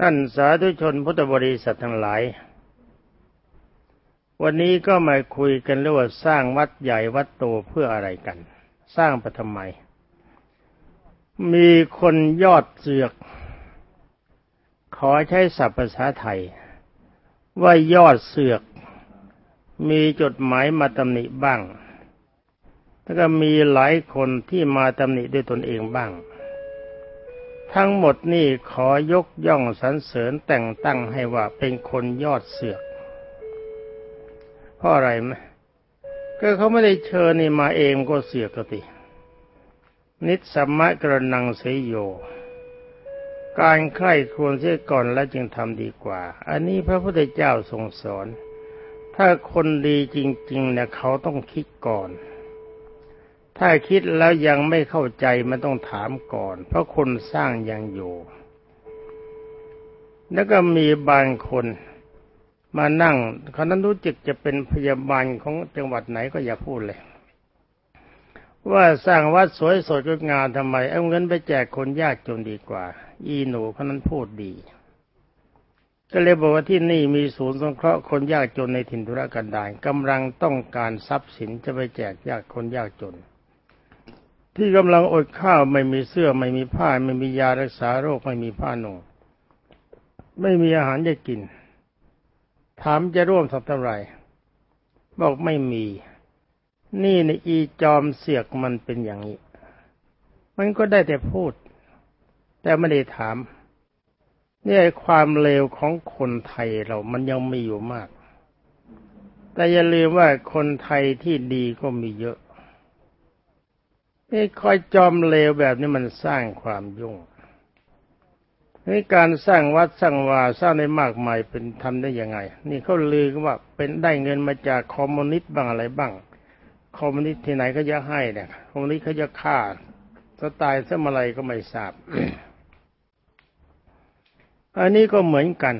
ท่านสาธุชนพุทธบริษัททั้งหลาย วันนี้ก็มาคุยกันเรื่องว่าสร้างวัดใหญ่วัดโตเพื่ออะไรกัน สร้างไปทำไม มีคนยอดเสือก ขอใช้ศัพท์ภาษาไทย ว่ายอดเสือก มีจดหมายมาตำหนิบ้าง แล้วก็มีหลายคนที่มาตำหนิด้วยตนเองบ้าง ทั้งหมดนี่ขอยกย่องสรรเสริญแต่งตั้งให้ว่าเป็นคนยอดเสือกเพราะอะไรไหมก็เขาไม่ได้เชิญนี่มาเองก็เสือกติ นิสัมมะกระนังเสยโย การใคร่ควรเสียก่อนแล้วจึงทำดีกว่า อันนี้พระพุทธเจ้าทรงสอน ถ้าคนดีจริง ๆเนี่ยเขาต้องคิดก่อน ถ้าคิดแล้วยังไม่เข้าใจมันต้องถามก่อน เพราะคนสร้างยังอยู่ แล้วก็มีบางคนมานั่งคนนั้นรู้จักจะเป็นพยาบาลของจังหวัดไหนก็อย่าพูดเลย ว่าสร้างวัดสวยสดงามทำไม เอาเงินไปแจกคนยากจนดีกว่า อีหนูคนนั้นพูดดี ก็เลยบอกว่าที่นี่มีศูนย์สงเคราะห์คนยากจนในถิ่นธุรกันดารกำลังต้องการทรัพย์สินจะไปแจกยากคนยากจน ที่กำลังอดข้าวไม่มีเสื้อไม่มีผ้า ไม่มียารักษาโรคไม่มีผ้าหนุ่งไม่มีอาหารจะกิน ถามจะร่วมสักเท่าไหร่ บอกไม่มี นี่ในอีจอมเสียกมันเป็นอย่างนี้ มันก็ได้แต่พูด แต่ไม่ได้ถามนี่ความเลวของคนไทยเรามันยังมีอยู่มาก แต่อย่าลืมว่าคนไทยที่ดีก็มีเยอะ นี่คอยจอมเลวแบบนี้มันสร้างความยุ่งนี่การสร้างวัดสร้างวาสร้างได้มากมายเป็นทำได้ยังไง นี่เขาลือกว่าเป็นได้เงินมาจากคอมมิวนิสต์บ้างอะไรบ้าง คอมมิวนิสต์ที่ไหนก็จะให้เนี่ยคอมมิวนิสต์เขาจะฆ่าจะตายเสื่อไรก็ไม่ทราบอันนี้ก็เหมือนกัน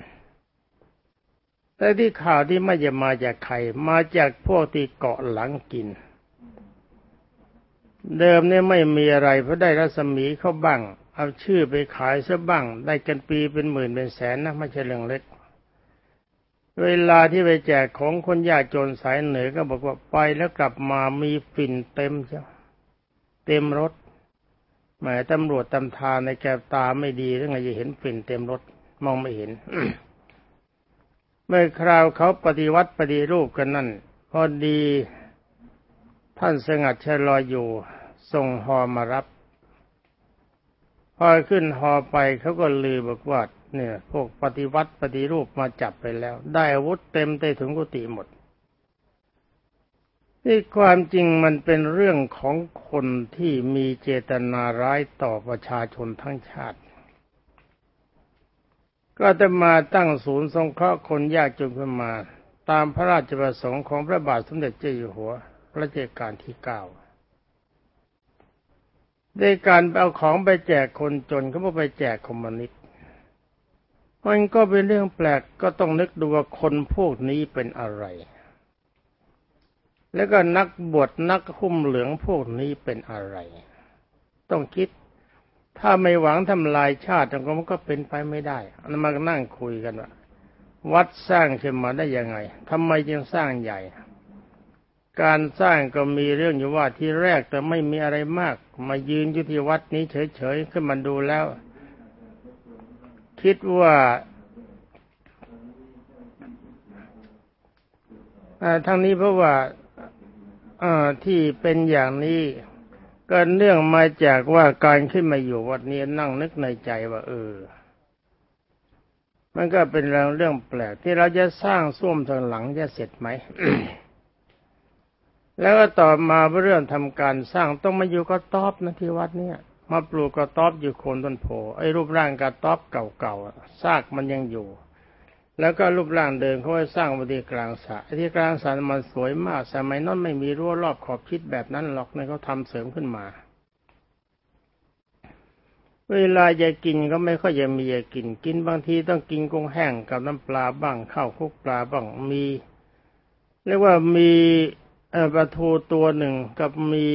แต่ที่ข่าวที่ไม่จะมาจากใครมาจากพวกที่เกาะหลังกิน เดิมเนี่ยไม่มีอะไรเพราะได้รัศมีเข้าบ้าง เอาชื่อไปขายซะบ้าง ได้กันปีเป็นหมื่นเป็นแสนนะไม่ใช่เรื่องเล็ก เวลาที่ไปแจกของคนยากจนสายเหนือก็บอกว่าไปแล้วกลับมามีฝิ่นเต็มเจ้าเต็มรถหมายตำรวจตำทาในแกตาไม่ดีหรือไงจะเห็นฝิ่นเต็มรถมองไม่เห็น เมื่อคราวเขาปฏิวัติปฏิรูปกันนั่นพอดีท่านสงัดชะลออยู่ ส่งหอมารับ พอขึ้นหอไปเขาก็ลือบอกว่าเนี่ย พวกปฏิวัติปฏิรูปมาจับไปแล้ว ได้อาวุธเต็มใต้ถุงกุฏิหมดนี่ความจริงมันเป็นเรื่องของคนที่มีเจตนาร้ายต่อประชาชนทั้งชาติ ก็จะมาตั้งศูนย์สงเคราะห์คนยากจนขึ้นมา ตามพระราชประสงค์ของพระบาทสมเด็จเจ้าอยู่หัว พรัชกาลที่เก้า ด้วยการเอาของไปแจกคนจนเขาบอกไปแจกคอมมิวนิสต์มันก็เป็นเรื่องแปลกก็ต้องนึกดูว่าคนพวกนี้เป็นอะไร แล้วก็นักบวชนักหุ้มเหลืองพวกนี้เป็นอะไร ต้องคิด ถ้าไม่หวังทำลายชาติมันก็เป็นไปไม่ได้อันมานั่งคุยกันว่าวัดสร้างขึ้นมาได้ยังไงทำไมจึงสร้างใหญ่ การสร้างก็มีเรื่องอยู่ว่าที่แรกแต่ไม่มีอะไรมาก มายืนอยู่ที่วัดนี้เฉยๆขึ้นมาดูแล้ว คิดว่าทั้งนี้เพราะว่าที่เป็นอย่างนี้ก็เนื่องมาจากว่าการขึ้นมาอยู่วัดนี้นั่งนึกในใจว่า เออ มันก็เป็นเรื่องเรื่องแปลกที่เราจะสร้างส้วมทางหลังจะเสร็จไหม แล้วก็ต่อมาเรื่องทำการสร้างต้องมาอยู่กระต๊อบนะที่วัดเนี่ย มาปลูกกระต๊อบอยู่โคนต้นโพไอ้รูปร่างกระต๊อบเก่าๆซากมันยังอยู่ แล้วก็รูปร่างเดิมเขาให้สร้างบดีกลางสระที่กลางสระมันสวยมากสมัยนั้นไม่มีรั้วรอบขอบชิดแบบนั้นหรอกในเขาทำเสริมขึ้นมา เวลาจะกินก็ไม่ค่อยจะมีจะกินกินบางทีต้องกินกุ้งแห้งกับน้ำปลาบ้างข้าวคุกปลาบ้างมีเรียกว่ามี ปลาทูตัวหนึ่งกับมี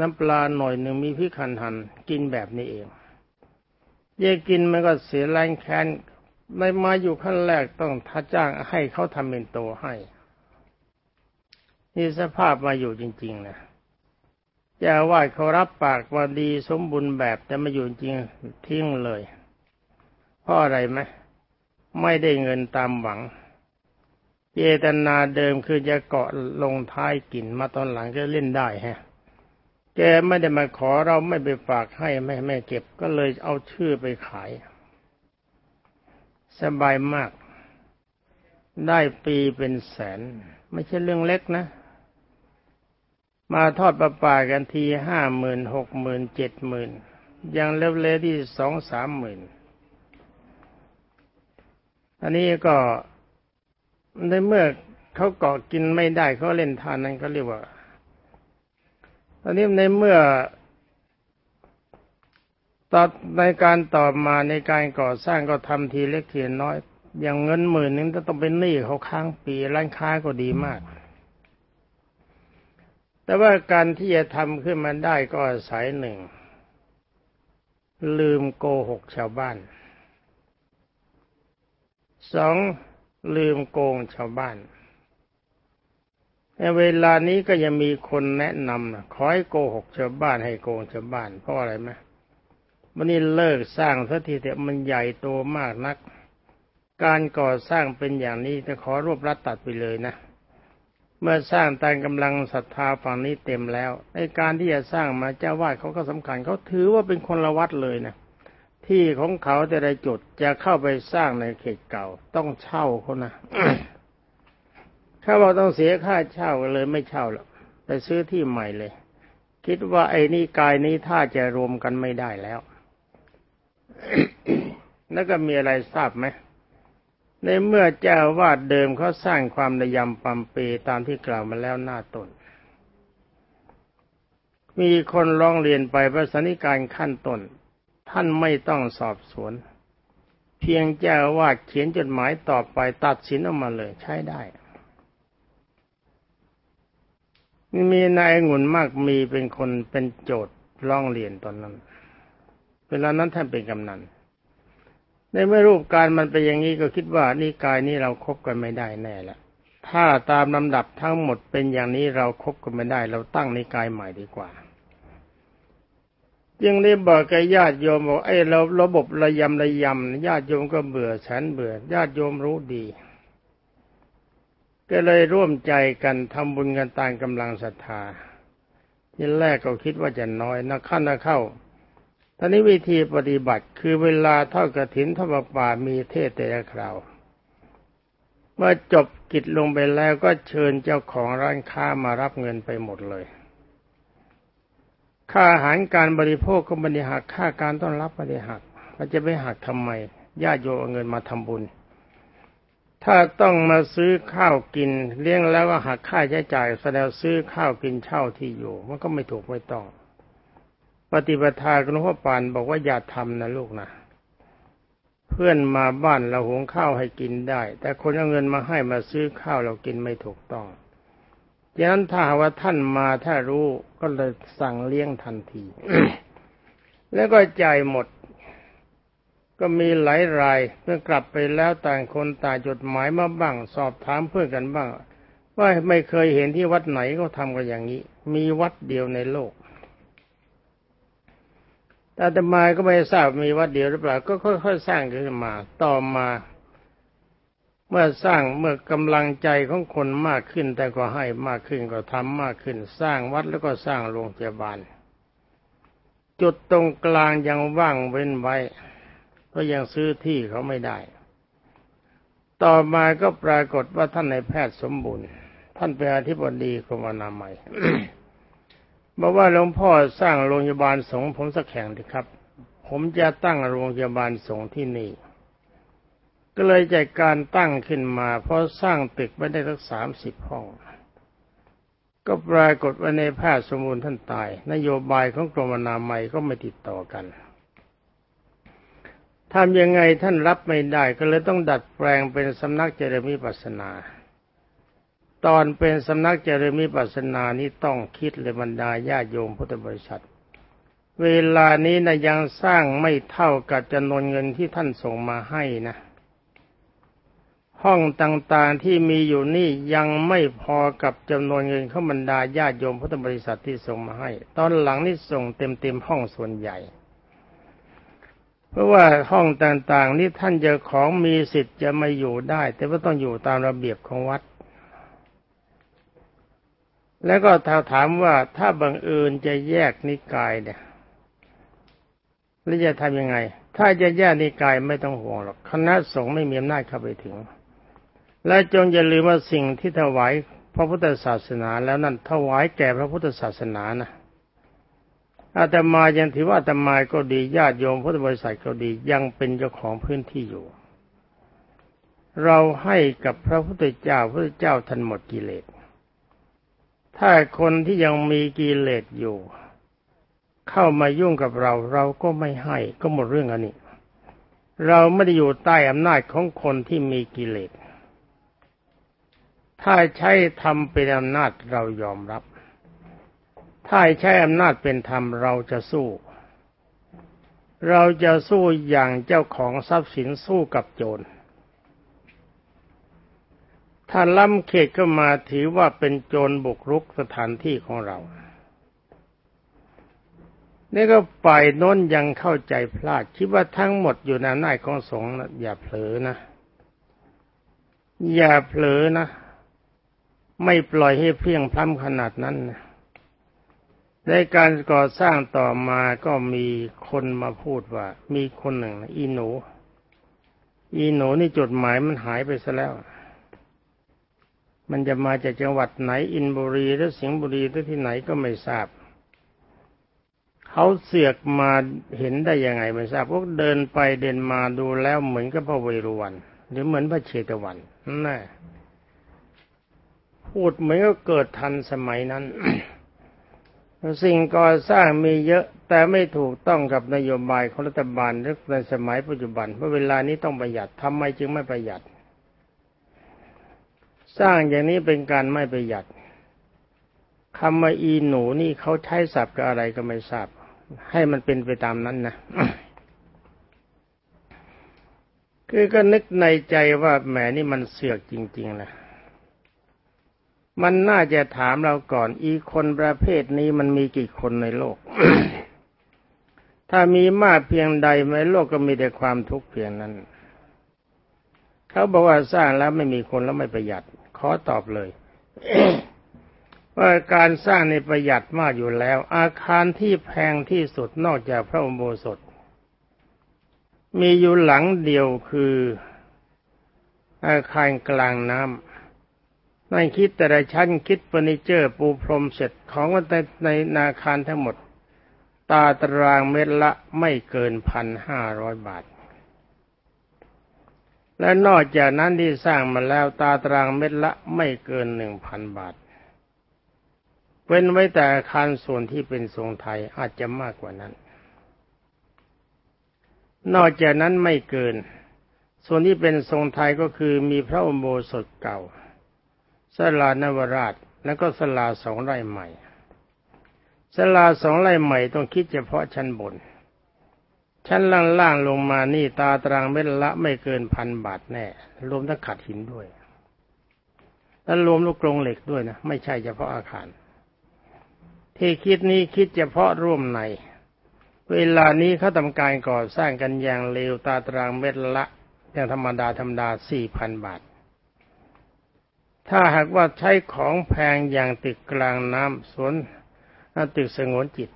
น้ำปลาหน่อยหนึ่งมีพริกหั่นหันกินแบบนี้เองเยกินมันก็เสียแรงแค้นในมาอยู่ขั้นแรกต้องท้าจ้างให้เขาทำเป็นโตให้ นี่สภาพมาอยู่จริง ๆ นะจ้าวาเขารับปากว่าดีสมบูรณ์แบบแต่มาอยู่จริงทิ้งเลยเพราะอะไรไหมไม่ได้เงินตามหวัง เจตนาเดิมคือจะเกาะลงท้ายกินมาตอนหลังก็เล่นได้ฮะ แกไม่ได้มาขอเราไม่ไปฝากให้ไม่ไม่เก็บก็เลยเอาชื่อไปขาย สบายมาก ได้ปีเป็นแสน ไม่ใช่เรื่องเล็กนะ มาทอดประป่ากันทีห้าหมื่นหกหมื่นเจ็ดหมื่นยังเล็บเลที่สองสามหมื่นอันนี้ก็ ในเมื่อเขาเกาะกินไม่ได้เขาเล่นทานนั้นเขาเรียกว่าตอนนี้ในเมื่อต่อในการต่อมาในการก่อสร้างก็ทำทีเล็กทีน้อย อย่างเงินหมื่นนึงต้องเป็นหนี้เขาค้างปีร้านค้าก็ดีมาก แต่ว่าการที่จะทำขึ้นมาได้ก็อาศัยหนึ่ง ลืมโกหกชาวบ้านสอง ลืมโกงชาวบ้านในเวลานี้ก็ยังมีคนแนะนำขอให้โกหกชาวบ้านให้โกงชาวบ้านเพราะอะไรไหมวันนี้เลิกสร้างสักทีแต่มันใหญ่โตมากนัก การก่อสร้างเป็นอย่างนี้จะขอรวบรัดตัดไปเลยนะ เมื่อสร้างตามกำลังศรัทธาฝั่งนี้เต็มแล้วในการที่จะสร้างมาเจ้าวาดเขาก็สำคัญเขาถือว่าเป็นคนละวัดเลยนะ ที่ของเขาแต่ละจุดจะเข้าไปสร้างในเขตเก่า ต้องเช่าเขานะถ้าเราต้องเสียค่าเช่าเลยไม่เช่าหรอกไปซื้อที่ใหม่เลย คิดว่าไอ้นี่กายนี้ถ้าจะรวมกันไม่ได้แล้วแล้วก็มีอะไรทราบไหมในเมื่อเจ้าวาดเดิมเขาสร้างความระยำปัมเปตามที่กล่าวมาแล้วหน้าตนมีคนร้องเรียนไปพระสนิการขั้นต้น ท่านไม่ต้องสอบสวน เพียงเจ้าวาเขียนจดหมายต่อไปตัดสินออกมาเลยใช้ได้ มีนายงุ่นมากมีเป็นคนเป็นโจทย์ร้องเรียนตอนนั้น เวลานั้นท่านเป็นกำนันในเมื่อรูปการมันเป็นอย่างนี้ก็คิดว่านี่กายนี้เราคบกันไม่ได้แน่ละถ้าตามลำดับทั้งหมดเป็นอย่างนี้เราคบกันไม่ได้ เราตั้งนิกายใหม่ดีกว่า จึงได้บอกกับญาติโยมบอกไอ้เราระบบระยำระยำญาติโยมก็เบื่อฉันเบื่อญาติโยมรู้ดี ก็เลยร่วมใจกันทำบุญกันตามกำลังศรัทธาที่แรกก็คิดว่าจะน้อยนักขั้นนักเข้าตอนนี้วิธีปฏิบัติคือเวลาเทอดกระถินทอดป่ามีเทศแต่ละคราวเมื่อจบกิจลงไปแล้วก็เชิญเจ้าของร้านค้ามารับเงินไปหมดเลย ค่าอาหารการบริโภคก็บริหักค่าการต้อนรับไม่ได้หักมันจะไปหักทำไมญาติโยมเอาเงินมาทำบุญ ถ้าต้องมาซื้อข้าวกิน เลี้ยงแล้วก็หักค่าใช้จ่ายแสดงซื้อข้าวกินเช่าที่อยู่มันก็ไม่ถูกไม่ต้อง ปฏิปทาคุณพ่อปานบอกว่าอย่าทำนะลูกนะเพื่อนมาบ้านเราหุงข้าวให้กินได้ แต่คนเอาเงินมาให้มาซื้อข้าวเรากินไม่ถูกต้อง ดังนั้นถ้าว่าท่านมาถ้ารู้ก็เลยสั่งเลี้ยงทันที แล้วก็จ่ายหมด ก็มีหลายรายเมื่อกลับไปแล้วต่างคนต่างจดหมายมาบ้าง สอบถามเพื่อนกันบ้าง ว่าไม่เคยเห็นที่วัดไหนก็ทำกันอย่างนี้ มีวัดเดียวในโลกแต่ตมาก็ไม่ทราบมีวัดเดียวหรือเปล่า ก็ค่อยๆสร้างขึ้นมา ต่อมา เมื่อสร้างเมื่อกำลังใจของคนมากขึ้นแต่ก็ให้มากขึ้นก็ทำมากขึ้น สร้างวัดแล้วก็สร้างโรงพยาบาล จุดตรงกลางยังว่างเว้นไว้ก็ยังซื้อที่เขาไม่ได้ ต่อมาก็ปรากฏว่าท่านในแพทย์สมบูรณ์ ท่านเป็นอธิบดีกรมอนามัยบอกว่าหลวงพ่อสร้างโรงพยาบาลสงฆ์ผมสักแข่งดีครับ ผมจะตั้งโรงพยาบาลสงฆ์ที่นี่ ก็เลยจัดการตั้งขึ้นมาเพราะสร้างตึกไว้ได้สักสามสิบห้อง ก็ปรากฏว่าในแพทย์สมบูรณ์ท่านตาย นโยบายของกรมอนามัยก็ไม่ติดต่อกันทำยังไงท่านรับไม่ได้ก็เลยต้องดัดแปลงเป็นสำนักเจริญวิปัสสนา ตอนเป็นสำนักเจริญมิปัสนานี้ต้องคิดเลยบรรดาญาโยมพุทธบริษัท เวลานี้นะยังสร้างไม่เท่ากับจำนวนเงินที่ท่านส่งมาให้นะ ห้องต่างๆที่มีอยู่นี่ยังไม่พอกับจำนวนเงินเขาบรรดาญาติโยมพุทธบริษัทที่ส่งมาให้ ตอนหลังนี่ส่งเต็มๆห้องส่วนใหญ่ เพราะว่าห้องต่างๆนี่ท่านเจ้าของมีสิทธิ์จะมาอยู่ได้ แต่ว่าต้องอยู่ตามระเบียบของวัด แล้วก็ถ้าถามว่าถ้าบังเอิญจะแยกนิกายเนี่ยแล้วจะทำยังไง ถ้าจะแยกนิกายไม่ต้องห่วงหรอกคณะสงฆ์ไม่มีอำนาจเข้าไปถึง และจงอย่าลืมว่าสิ่งที่ถวายพระพุทธศาสนาแล้วนั่นถวายแก่พระพุทธศาสนานะอาตมายังถือว่าอาตมาก็ดีญาติโยมพุทธบริษัทก็ดียังเป็นเจ้าของพื้นที่อยู่ เราให้กับพระพุทธเจ้าพระพุทธเจ้าท่านหมดกิเลส ถ้าคนที่ยังมีกิเลสอยู่ เข้ามายุ่งกับเราเราก็ไม่ให้ก็หมดเรื่องอันนี้ เราไม่ได้อยู่ใต้อำนาจของคนที่มีกิเลส ถ้าใช้ธรรมเป็นอำนาจเรายอมรับ ถ้าใช้อำนาจเป็นธรรมเราจะสู้ เราจะสู้อย่างเจ้าของทรัพย์สินสู้กับโจร ถ้าล้ำเขตก็มาถือว่าเป็นโจรบุกรุกสถานที่ของเรา นี่ก็ฝ่ายน้นยังเข้าใจพลาดคิดว่าทั้งหมดอยู่ในอำนาของสงฆ์อย่าเผลอนะ อย่าเผลอนะ ไม่ปล่อยให้เพียงพล้ำขนาดนั้นในการก่อสร้างต่อมาก็มีคนมาพูดว่า มีคนหนึ่งอีหนู อีหนูนี่จดหมายมันหายไปซะแล้ว มันจะมาจากจังหวัดไหนอินบุรีหรือสิงห์บุรีหรือที่ไหนก็ไม่ทราบเขาเสือกมาเห็นได้ยังไงไม่ทราบพวกเดินไปเดินมาดูแล้วเหมือนกับพระเวรุวัน หรือเหมือนพระเชตวันนั่นแหละ พูดเหมือนก็เกิดทันสมัยนั้น สิ่งก่อสร้างมีเยอะแต่ไม่ถูกต้องกับนโยบายของรัฐบาลในสมัยปัจจุบันเพราะเวลานี้ต้องประหยัดทำไมจึงไม่ประหยัด สร้างอย่างนี้เป็นการไม่ประหยัดคำว่าอีหนูนี่เขาใช้ศัพท์กับอะไรก็ไม่ทราบ ให้มันเป็นไปตามนั้นนะคือก็นึกในใจว่าแหมนี่มันเสือกจริงๆนะ มันน่าจะถามเราก่อน อีคนประเภทนี้มันมีกี่คนในโลก ถ้ามีมากเพียงใดในโลกก็มีแต่ความทุกข์เพียงนั้น เขาบอกว่าสร้างแล้วไม่มีคนแล้วไม่ประหยัด ขอตอบเลยว่าการสร้างในประหยัดมากอยู่แล้ว อาคารที่แพงที่สุดนอกจากพระอุโบสถ มีอยู่หลังเดียวคือ อาคารกลางน้ำ นั่นคิดแต่ละชั้นคิดเฟอร์นิเจอร์ปูพรมเสร็จของในในอาคารทั้งหมด ตาตารางเมตรละไม่เกินพันห้าร้อยบาท และนอกจากนั้นที่สร้างมาแล้วตาตารางเมตรละไม่เกินหนึ่งพันบาท เว้นไว้แต่อาคารส่วนที่เป็นทรงไทยอาจจะมากกว่านั้น นอกจากนั้นไม่เกิน ส่วนที่เป็นทรงไทยก็คือมีพระอุโบสถเก่า สลานวราช แล้วก็สลาสองไร่ใหม่สลาสองไร่ใหม่ต้องคิดเฉพาะชั้นบน ชั้นล่างๆลงมานี่ตาตรางเม็ดละไม่เกินพันบาทแน่ รวมทั้งขัดหินด้วยแล้วรวมลูกกรงเหล็กด้วยนะ ไม่ใช่เฉพาะอาคาร ที่คิดนี้คิดเฉพาะร่วมใน เวลานี้เขาทำการก่อสร้างกันอย่างเร็วตาตรางเม็ดละ อย่างธรรมดาธรรมดาสี่พันบาท ถ้าหากว่าใช้ของแพงอย่างตึกกลางน้ำสวนตึกสงวนจิต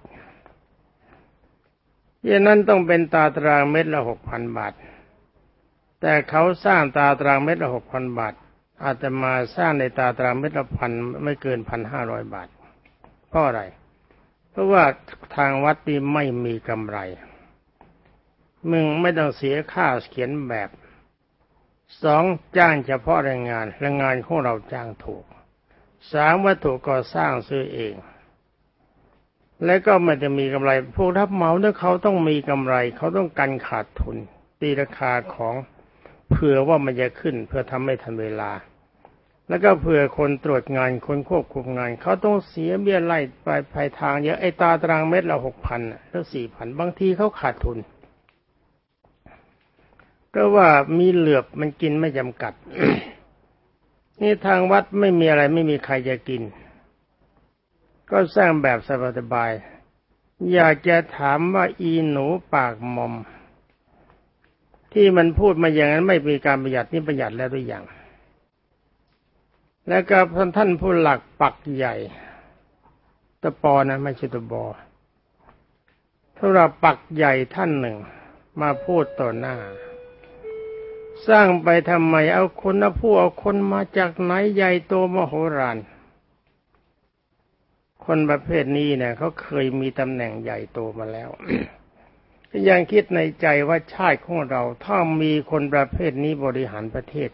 ยานั้นต้องเป็นตาตรางเม็ดละหกพันบาท แต่เขาสร้างตาตรางเม็ดละหกพันบาท อาจจะมาสร้างในตาตรางเม็ดละพันไม่เกินพันห้าร้อยบาท เพราะอะไร เพราะว่าทางวัดนี้ไม่มีกำไร มึงไม่ต้องเสียค่าเขียนแบบ สองจ้างเฉพาะแรงงานแรงงานของเราจ้างถูกสามวัตถุก่อสร้างซื้อเอง และก็ไม่จะมีกำไรพวกรับเหมาเนี่ยเขาต้องมีกำไร เขาต้องกันขาดทุน ตีราคาของเผื่อว่ามันจะขึ้น เพื่อทำให้ทันเวลา แล้วก็เผื่อคนตรวจงานคนควบคุมงาน เขาต้องเสียเบี้ยไล่ไปภายทางเยอะไอ้ตาตารางเม็ดละหกพันแล้วสี่พันบางทีเขาขาดทุน ก็ว่ามีเหลือบมันกินไม่จำกัด นี่ทางวัดไม่มีอะไรไม่มีใครจะกิน ก็สร้างแบบสบายๆอยากจะถามว่าอีหนูปากมอม ที่มันพูดมาอย่างนั้นไม่มีการประหยัดนี่ประหยัดแล้วหรือยังแล้วก็ท่านผู้หลักปักใหญ่ตะปอนะไม่ใช่ตะบอถ้าเราปักใหญ่ท่านหนึ่ง มาพูดต่อหน้า สร้างไปทำไมเอาคนนะผู้เอาคนมาจากไหนใหญ่โตมโหฬารคนประเภทนี้เนี่ยเขาเคยมีตำแหน่งใหญ่โตมาแล้วยังคิดในใจว่าชาติของเรา ถ้ามีคนประเภทนี้บริหารประเทศ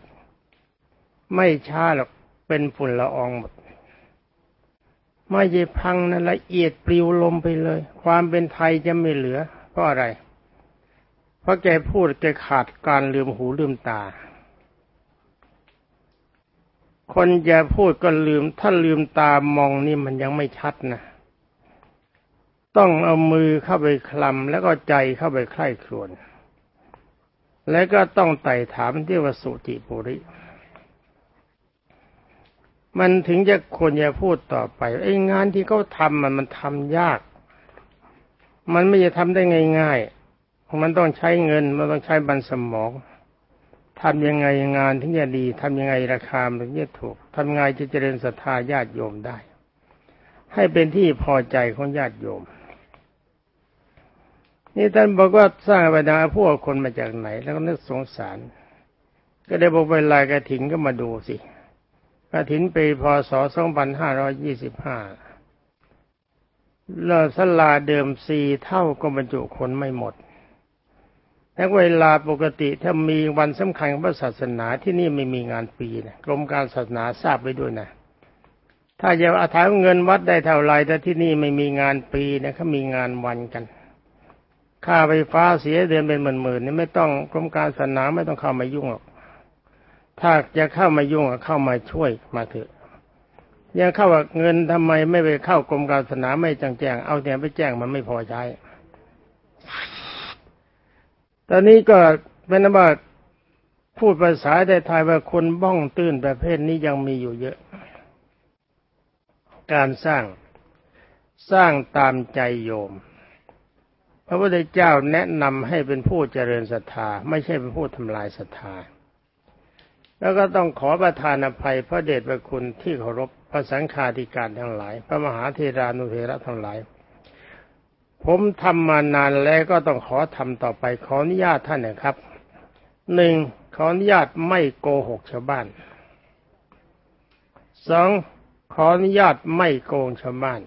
ไม่ช้าหรอกเป็นฝุ่นละอองหมด ไม่ใช่พังนะละเอียดปลิวลมไปเลย ความเป็นไทยจะไม่เหลือเพราะอะไร เพราะแกพูดแกขาดการลืมหูลืมตา คนจะพูดก็ลืม ถ้าลืมตามองนี่มันยังไม่ชัดนะ ต้องเอามือเข้าไปคลำแล้วก็ใจเข้าไปใคร่ครวญแล้วก็ต้องไต่ถามที่วสุจิปุริ มันถึงจะควรจะพูดต่อไป ไอ้งานที่เขาทำมันมันทำยาก มันไม่จะทำได้ง่ายๆ มันต้องใช้เงิน มันต้องใช้บันสมองทำยังไงงานถึงจะดีทำยังไงราคาถึงจะถูกทำไงจะเจริญศรัทธาญาติโยมได้ ให้เป็นที่พอใจของญาติโยม นี่ท่านบอกว่าสร้างไปดาพวกคนมาจากไหน แล้วก็นึกสงสาร ก็ได้บอกเวลากระถิ่นก็มาดูสิกระถินปีพศ2525เลสลาเดิมสี่เท่าก็บรรจุคนไม่หมด แต่เวลาปกติถ้ามีวันสำคัญของพระศาสนาที่นี่ไม่มีงานปีนะกรมการศาสนาทราบไว้ด้วยนะ ถ้าจะอาถายเงินวัดได้เท่าไรแต่ที่นี่ไม่มีงานปีนะเขามีงานวันกันค่าไฟฟ้าเสียเดือนเป็นหมื่นๆนี่ไม่ต้องกรมการศาสนาไม่ต้องเข้ามายุ่งหรอกถ้าจะเข้ามายุ่งเข้ามาช่วยมาเถอะยังเข้าว่าเงินทำไมไม่ไปเข้ากรมการศาสนาไม่จังแจ้งเอาแต่ไปแจ้งมันไม่พอใช้ ตอนนี้ก็เป็นว่าพูดภาษาไทยว่าคนบ้องตื้นประเภทนี้ยังมีอยู่เยอะ การสร้างสร้างตามใจโยม พระพุทธเจ้าแนะนำให้เป็นผู้เจริญศรัทธา ไม่ใช่เป็นผู้ทำลายศรัทธา แล้วก็ต้องขอประทานอภัยพระเดชพระคุณที่เคารพพระสังฆาธิการทั้งหลาย พระมหาเทรานุเทระทั้งหลาย ผมทำมานานแล้วก็ต้องขอทำต่อไปขออนุญาตท่านนะครับหนึ่งขออนุญาตไม่โกหกชาวบ้านสองขออนุญาตไม่โกงชาวบ้าน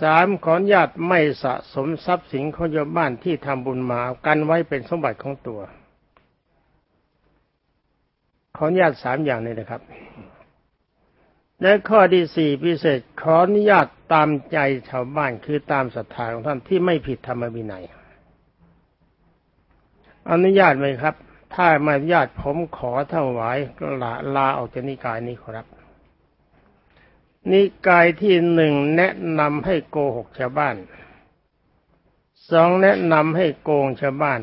สามขออนุญาตไม่สะสมทรัพย์สินของชาวบ้านที่ทำบุญมากันไว้เป็นสมบัติของตัว ขออนุญาตสามอย่างนี้นะครับ และข้อที่สี่พิเศษขออนุญาตตามใจชาวบ้านคือตามศรัทธาของท่านที่ไม่ผิดธรรมวินัยอนุญาตไหมครับ ถ้าไม่อนุญาตผมขอถวายลาลาออกจากนิกายนี้ครับ นิกายที่หนึ่งแนะนำให้โกหกชาวบ้านสองแนะนำให้โกงชาวบ้าน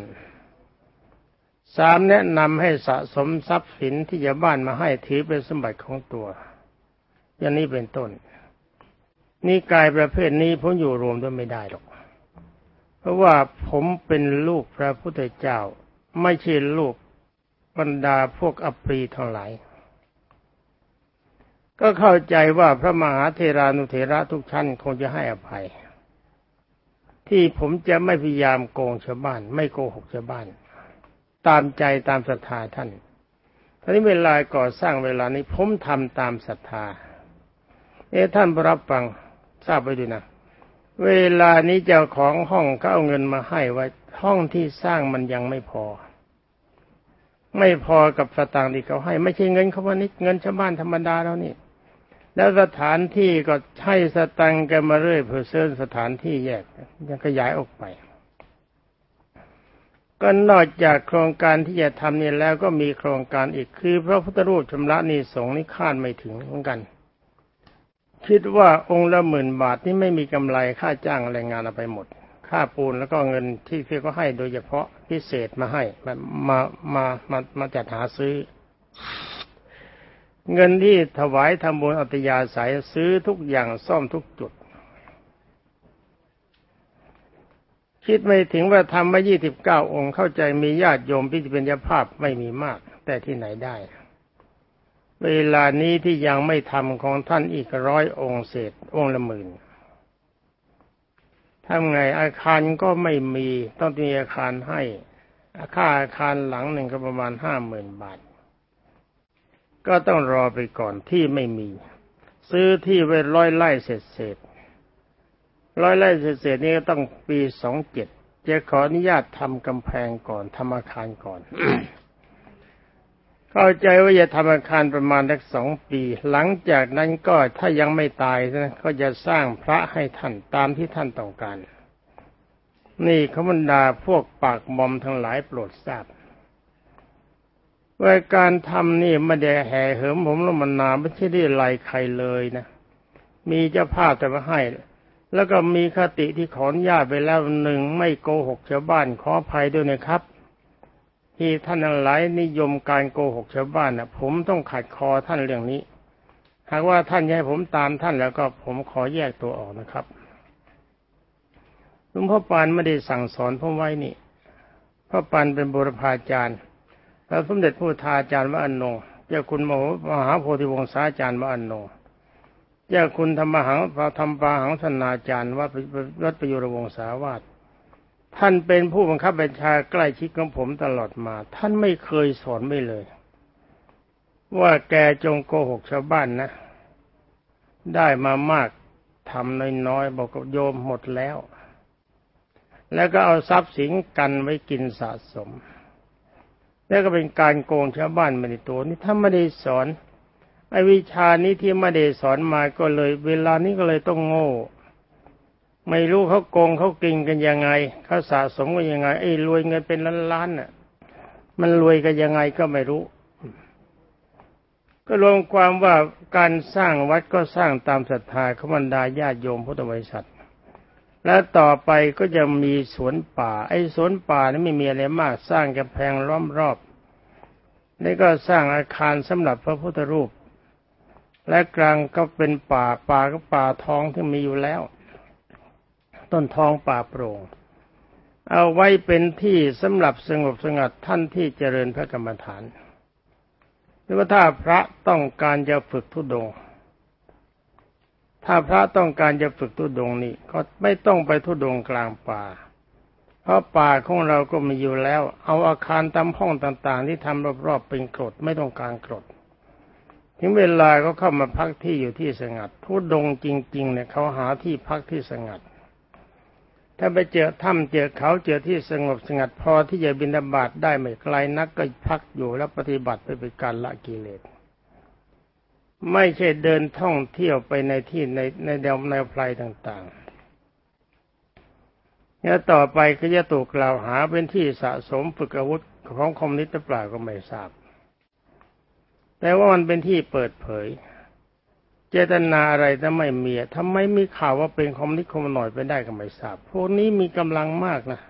สามแนะนำให้สะสมทรัพย์สินที่จะบ้านมาให้ถือเป็นสมบัติของตัว อย่างนี้เป็นต้น นี่กายประเภทนี้ผมอยู่รวมด้วยไม่ได้หรอก เพราะว่าผมเป็นลูกพระพุทธเจ้า ไม่ใช่ลูกบรรดาพวกอปรีทั้งหลาย ก็เข้าใจว่าพระมหาเทรานุเทระทุกชั้นคงจะให้อภัย ที่ผมจะไม่พยายามโกงชาวบ้าน ไม่โกหกชาวบ้าน ตามใจตามศรัทธาท่านทีนี้เวลาก่อสร้างเวลานี้ผมทำตามศรัทธา เอ๊ท่านรับฟังทราบไปดูนะ เวลานี้เจ้าของห้องเขาเอาเงินมาให้ไว้ห้องที่สร้างมันยังไม่พอ ไม่พอกับสตางค์ที่เขาให้ ไม่ใช่เงินเขาว่านี่เงินชาวบ้านธรรมดาแล้วนี่ แล้วสถานที่ก็ให้สตังค์กันมาเรื่อยเพื่อเสริมสถานที่แยกยังขยายออกไปก็นอกจากโครงการที่จะทำนี่แล้วก็มีโครงการอีกคือพระพุทธรูปชำระนี่สงนี่คาดไม่ถึงเหมือนกัน คิดว่าองค์ละหมื่นบาทนี่ไม่มีกำไรค่าจ้างแรงงานเอาไปหมด ค่าปูนแล้วก็เงินที่พี่ก็ให้โดยเฉพาะพิเศษมาให้มามามามามาจัดหาซื้อ เงินที่ถวายทำบุญอัตยาสายซื้อทุกอย่างซ่อมทุกจุด คิดไม่ถึงว่าทำมายี่สิบเก้าองค์เข้าใจมีญาติโยมพิจิเป็นยาภาพไม่มีมาก แต่ที่ไหนได้ เวลานี้ที่ยังไม่ทำของท่านอีกร้อยองค์เศษองค์ละหมื่นทำไงอาคารก็ไม่มีต้องมีอาคารให้ค่าอาคารหลังหนึ่งก็ประมาณห้าหมื่นบาท ก็ต้องรอไปก่อนที่ไม่มี ซื้อที่ไว้ร้อยไร่เศษเศษร้อยไร่เศษเศษนี้ก็ต้องปีสองเจ็ดจะขออนุญาตทำกำแพงก่อนทำอาคารก่อน เข้าใจว่าจะทำอาคารประมาณสักสองปี หลังจากนั้นก็ถ้ายังไม่ตายนะก็จะสร้างพระให้ท่านตามที่ท่านต้องการ นี่ขบรรดาพวกปากมอมทั้งหลายโปรดทราบว่าการทำนี่ไม่ได้แห่เหิมผมลมันนาไม่ใช่ได้ไล่ใครเลยนะ มีเจ้าภาพแต่มาให้ แล้วก็มีคติที่ขออนุญาตไปแล้วหนึ่งไม่โกหกชาวบ้านขออภัยด้วยนะครับ ที่ท่านหลายนิยมการโกหกชาวบ้านนะผมต้องขัดคอท่านเรื่องนี้ หากว่าท่านให้ผมตามท่านแล้วก็ผมขอแยกตัวออกนะครับหลวงพ่อปานไม่ได้สั่งสอนผมไว้นี่พ่อปานเป็นบุรพาจารย์พระสมเด็จพระทาจารย์วะอันโนเจ้าคุณมโหมหาโพธิวงศาจารย์วะอันโนเจ้าคุณธรรมหังพระธรรมปาหังธนาจารย์วัดวัดประยุรวงศาวาส ท่านเป็นผู้บังคับบัญชาใกล้ชิดของผมตลอดมา ท่านไม่เคยสอนไม่เลย ว่าแกจงโกหกชาวบ้านนะ ได้มามากทำน้อยๆบอกกับโยมหมดแล้ว แล้วก็เอาทรัพย์สินกันไว้กินสะสม แล้วก็เป็นการโกงชาวบ้านมาในตัวนี่ถ้าไม่ได้สอนไอ้วิชานี้ที่ไม่ได้สอนมาก็เลย เวลานี้ก็เลยต้องโง่ ไม่รู้เขาโกงเขากินกันยังไงเขาสะสมกันยังไงไอ้รวยเงินเป็นล้านๆน่ะ มันรวยกันยังไงก็ไม่รู้ ก็รวมความว่าการสร้างวัดก็สร้างตามศรัทธาขบรรดาญาติโยมพุทธบริษัท และต่อไปก็จะมีสวนป่า ไอ้สวนป่านี่ไม่มีอะไรมาก สร้างกำแพงล้อมรอบนี่ก็สร้างอาคารสำหรับพระพุทธรูป และกลางก็เป็นป่าป่าก็ป่าทองที่มีอยู่แล้ว ต้นทองป่าโปร่ง เอาไว้เป็นที่สำหรับสงบสงัดท่านที่เจริญพระกรรมฐานหรือว่าถ้าพระต้องการจะฝึกทุดง ถ้าพระต้องการจะฝึกทุดงนี่ก็ไม่ต้องไปทุดงกลางป่า เพราะป่าของเราก็มีอยู่แล้ว เอาอาคารตามห้องต่างๆ ที่ทำรอบๆเป็นกรดไม่ต้องการกรดถึงเวลาก็เข้ามาพักที่อยู่ที่สงัดทุดงจริงๆเนี่ยเขาหาที่พักที่สงัด ถ้าไปเจอถ้ำเจอเขาเจอที่สงบสงัดพอที่จะบินบาตได้ไม่ไกลนักก็พักอยู่แล้วปฏิบัติไปเป็นการละกิเลส ไม่ใช่เดินท่องเที่ยวไปในที่ในในแนวแนวไพรต่างๆแล้วต่อไปก็จะถูกกล่าวหาเป็นที่สะสมฝึกอาวุธของคอมมิวนิสต์เปล่าก็ไม่ทราบแต่ว่ามันเป็นที่เปิดเผย เจตนาอะไรถ้าไม่มีทำไมมีข่าวว่าเป็นคอมมิวนิสต์คมหน่อยไปได้ก็ไม่ทราบพวกนี้มีกำลังมากนะ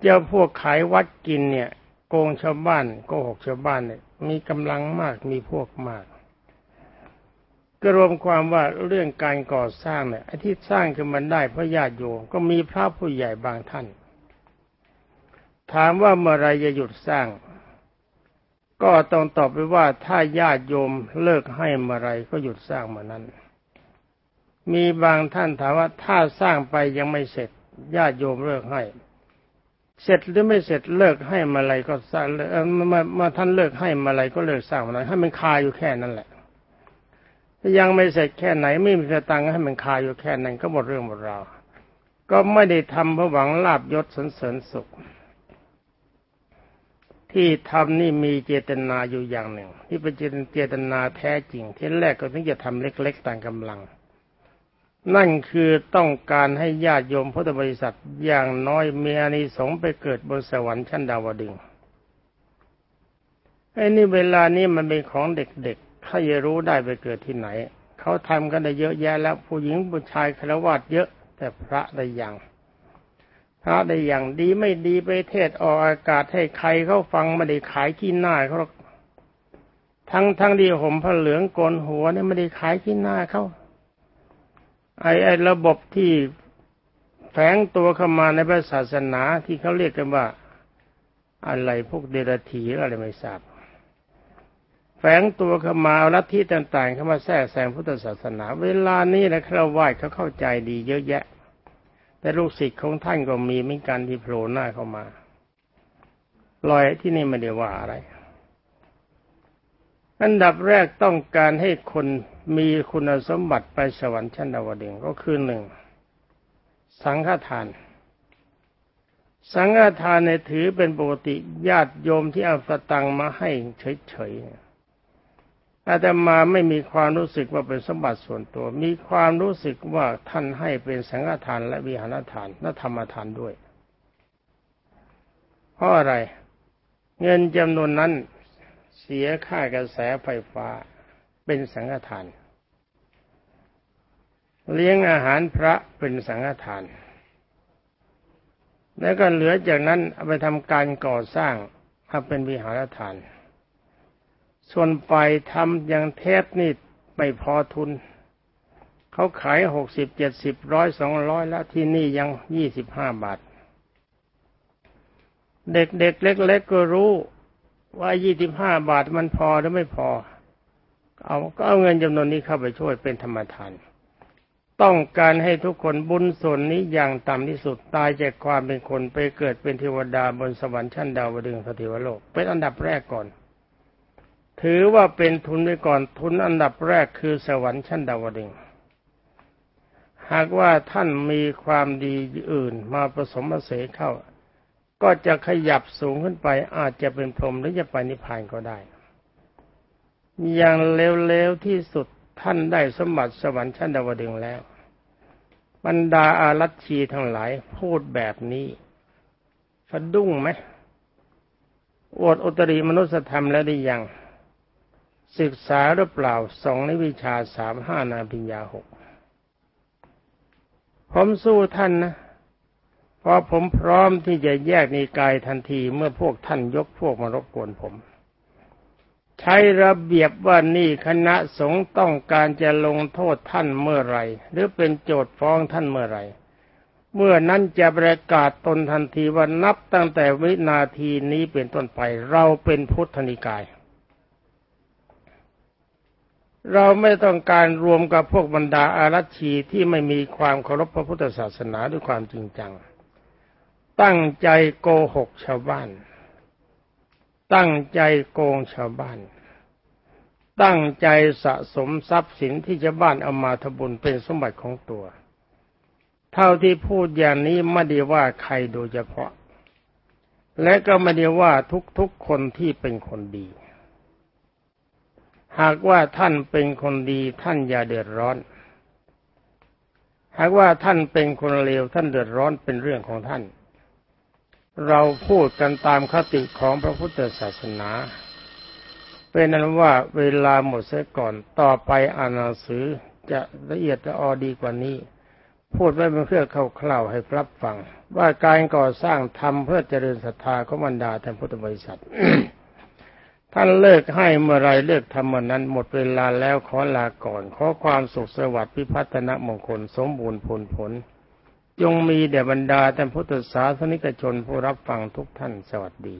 เจ้าพวกขายวัดกินเนี่ย โกงชาวบ้านโกหกชาวบ้านเนี่ย มีกำลังมากมีพวกมากก็รวมความว่าเรื่องการก่อสร้างเนี่ยที่สร้างขึ้นมาได้เพราะญาติโยมก็มีพระผู้ใหญ่บางท่าน ถามว่าเมื่อไรจะหยุดสร้าง ก็ต้องตอบไปว่าถ้าญาติโยมเลิกให้เมื่อไรก็หยุดสร้างเมื่อนั้น มีบางท่านถามว่าถ้าสร้างไปยังไม่เสร็จญาติโยมเลิกให้ เสร็จหรือไม่เสร็จเลิกให้เมื่อไรก็สร้างเมื่อท่านเลิกให้เมื่อไรก็เลิกสร้างเมื่อไรให้มันคาอยู่แค่นั้นแหละยังไม่เสร็จแค่ไหนไม่มีสตังค์ให้มันคาอยู่แค่นั้นก็หมดเรื่องหมดราวก็ไม่ได้ทำเพื่อหวังลาบยศสันเสริญสุข ที่ทำนี่มีเจตนาอยู่อย่างหนึ่ง ที่เป็นเจตนาแท้จริงที่แรกก็ถึงจะทำเล็กๆตามกำลัง นั่นคือต้องการให้ญาติโยมพุทธบริษัทอย่างน้อยมีอานิสงส์ไปเกิดบนสวรรค์ชั้นดาวดึงไอ้นี่เวลานี้มันเป็นของเด็กๆถ้าจะรู้ได้ไปเกิดที่ไหน เขาทำกันได้เยอะแยะแล้วผู้หญิงผู้ชายคารวะเยอะ แต่พระได้อย่าง พระได้อย่างดีไม่ดีไปเทศออกอากาศให้ใครเขาฟังไม่ได้ขายขี้หน้าเขาทั้งทั้งที่ห่มผ้าเหลืองโกนหัวเนี่ยไม่ได้ขายที่หน้าเขาไอ้ไอ้ระบบที่แฝงตัวเข้ามาในพระศาสนาที่เขาเรียกกันว่า อะไรพวกเดรัจฉีอะไรไม่ทราบแฝงตัวเข้ามาเอาลัทธิต่างๆเข้ามาแทรกแซงพุทธศาสนา เวลานี้นะคราวาสเขาเข้าใจดีเยอะแยะ แต่ลูกศิษย์ของท่านก็มีเหมือนกันที่โผล่หน้าเข้ามาลอยที่นี่ไม่ได้ว่าอะไร อันดับแรกต้องการให้คนมีคุณสมบัติไปสวรรค์ชั้นดาวดึงก็คือหนึ่งสังฆทาน สังฆทานในถือเป็นปกติญาติโยมที่เอาสตังมาให้เฉยๆ อาตมาไม่มีความรู้สึกว่าเป็นสมบัติส่วนตัว มีความรู้สึกว่าท่านให้เป็นสังฆทานและวิหารทานและธรรมทานด้วย เพราะอะไร เงินจำนวนนั้นเสียค่ากระแสไฟฟ้าเป็นสังฆทาน เลี้ยงอาหารพระเป็นสังฆทาน แล้วก็เหลือจากนั้นเอาไปทำการก่อสร้างเอาเป็นวิหารทาน ส่วนไปทำอย่างเทพนี่ไม่พอทุน เขาขายหกสิบเจ็ดสิบร้อยสองร้อยแล้วที่นี่ยังยี่สิบห้าบาท เด็กๆเล็กๆก็รู้ว่ายี่สิบห้าบาทมันพอหรือไม่พอ เอาก็เอาเงินจำนวนนี้เข้าไปช่วยเป็นธรรมทาน ต้องการให้ทุกคนบุญส่วนนี้อย่างต่ำที่สุดตายจากความเป็นคนไปเกิดเป็นเทวดาบนสวรรค์ชั้นดาวดึงสถิวโลกเป็นอันดับแรกก่อน ถือว่าเป็นทุนไว้ก่อนทุนอันดับแรกคือสวรรค์ชั้นดาวดึงหากว่าท่านมีความดีอื่นมาผสมผสานเข้า ก็จะขยับสูงขึ้นไปอาจจะเป็นพรหมหรือจะไปนิพพานก็ได้ อย่างเลวๆที่สุดท่านได้สมบัติสวรรค์ชั้นดาวดึงแล้ว บรรดาอารัชชีทั้งหลายพูดแบบนี้สะดุ้งไหมอวดอุตริมนุสธรรมแล้วได้ยัง ศึกษาหรือเปล่าสองในวิชาสามห้านาพิญญาหกผมสู้ท่านนะเพราะผมพร้อมที่จะแยกนิกายทันทีเมื่อพวกท่านยกพวกมารบกวนผม ใช้ระเบียบว่านี่คณะสงฆ์ต้องการจะลงโทษท่านเมื่อไรหรือเป็นโจทย์ฟ้องท่านเมื่อไรเมื่อนั้นจะประกาศตนทันทีว่านับตั้งแต่วินาทีนี้เป็นต้นไป เราเป็นพุทธนิกาย เราไม่ต้องการรวมกับพวกบรรดาอารัชีที่ไม่มีความเคารพพระพุทธศาสนาด้วยความจริงจัง ตั้งใจโกหกชาวบ้าน ตั้งใจโกงชาวบ้าน ตั้งใจสะสมทรัพย์สินที่ชาวบ้านเอามาทบุญเป็นสมบัติของตัว เท่าที่พูดอย่างนี้ไม่ได้ว่าใครโดยเฉพาะ และก็ไม่ได้ว่าทุกๆคนที่เป็นคนดี หากว่าท่านเป็นคนดีท่านอย่าเดือดร้อน หากว่าท่านเป็นคนเลวท่านเดือดร้อนเป็นเรื่องของท่าน เราพูดกันตามคติของพระพุทธศาสนา เป็นนั้นว่าเวลาหมดเสียก่อนต่อไปอ่านหนังสือจะละเอียดละออดีกว่านี้ พูดไว้เพื่อเข้าคล่าวให้รับฟัง ว่าการก่อสร้างทำเพื่อเจริญศรัทธาของบรรดาท่านพุทธบริษัท ท่านเลิกให้เมื่อไรเลิกทำเมื่อนั้นหมดเวลาแล้วขอลาก่อน ขอความสุขสวัสดิ์พิพัฒนมงคลสมบูรณ์ผลผล จงมีแด่บรรดาท่านพุทธศาสนิกชนผู้รับฟังทุกท่านสวัสดี